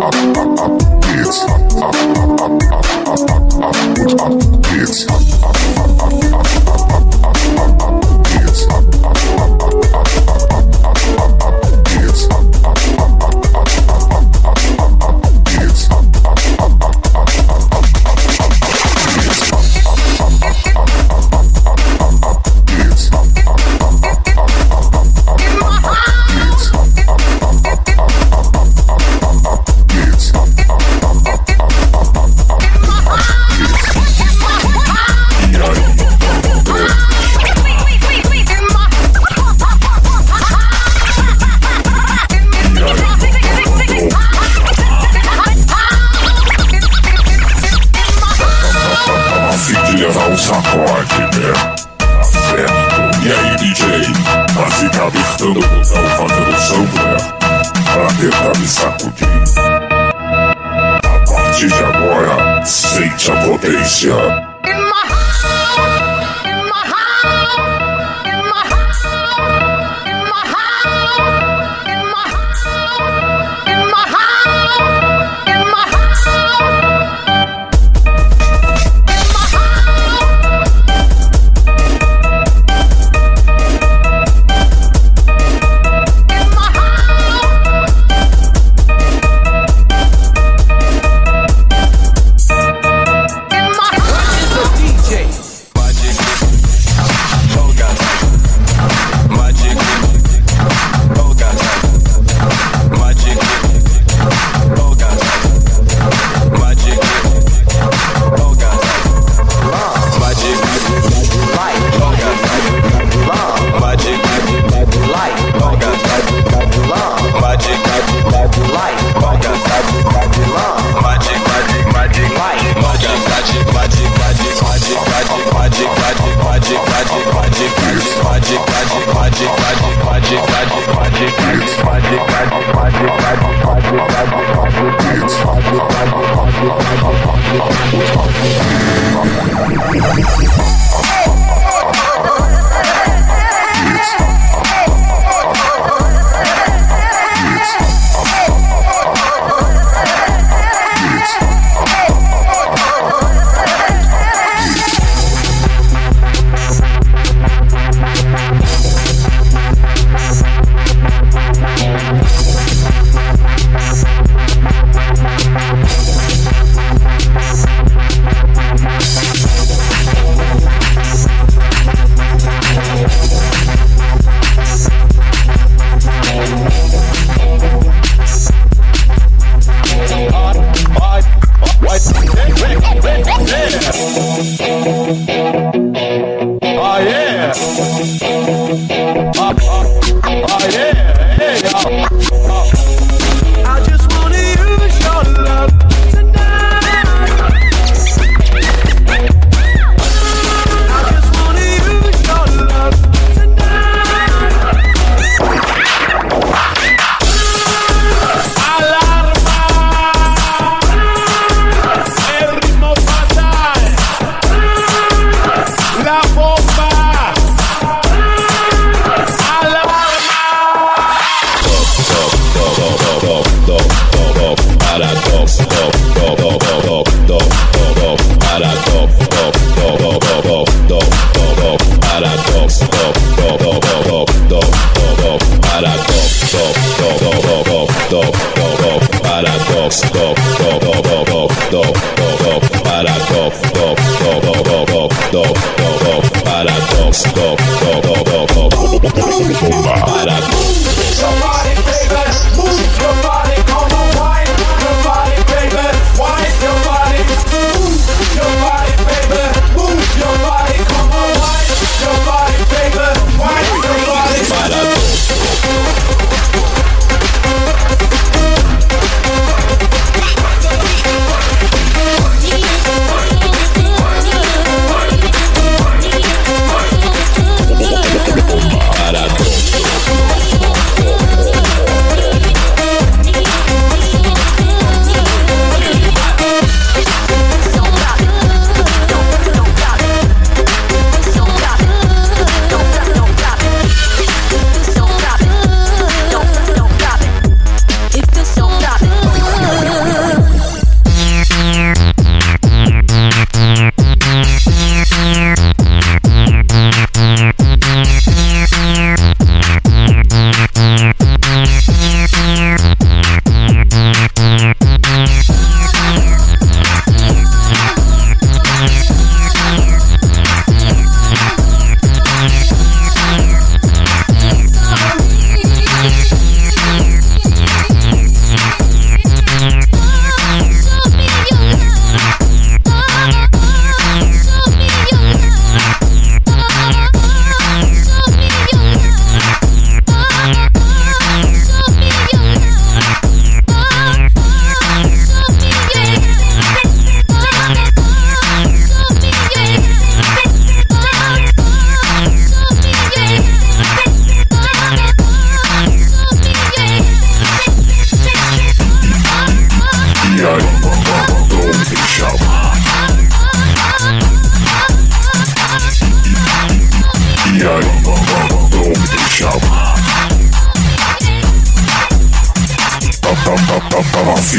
Up. Sure.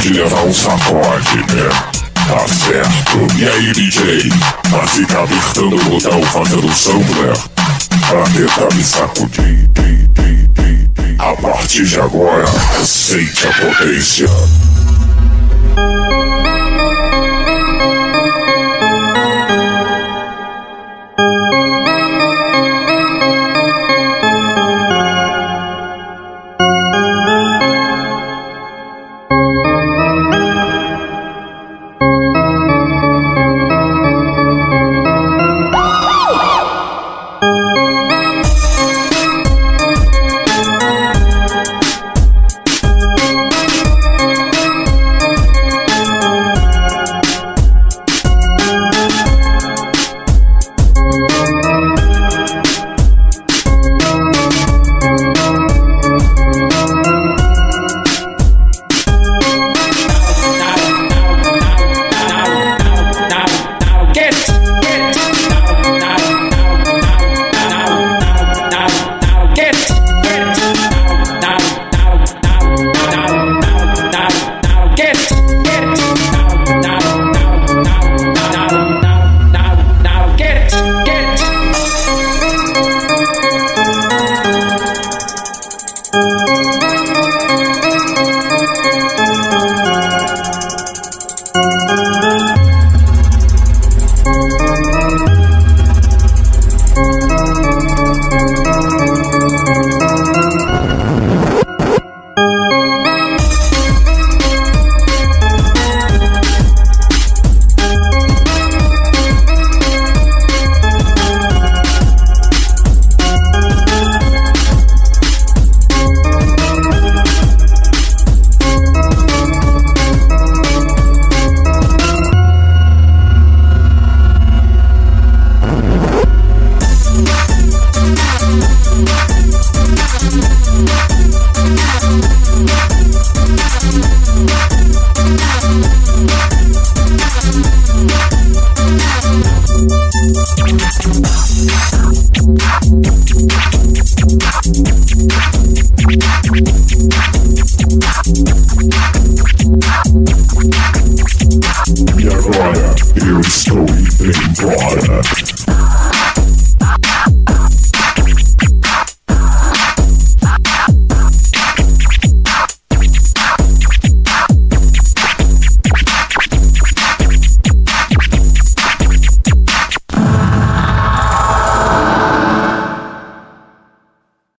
De levar um sacode, né? Tá certo. E aí, DJ? Vai ficar apertando o botão fazendo sampler pra tentar me sacudir. A partir de agora, sente a potência. E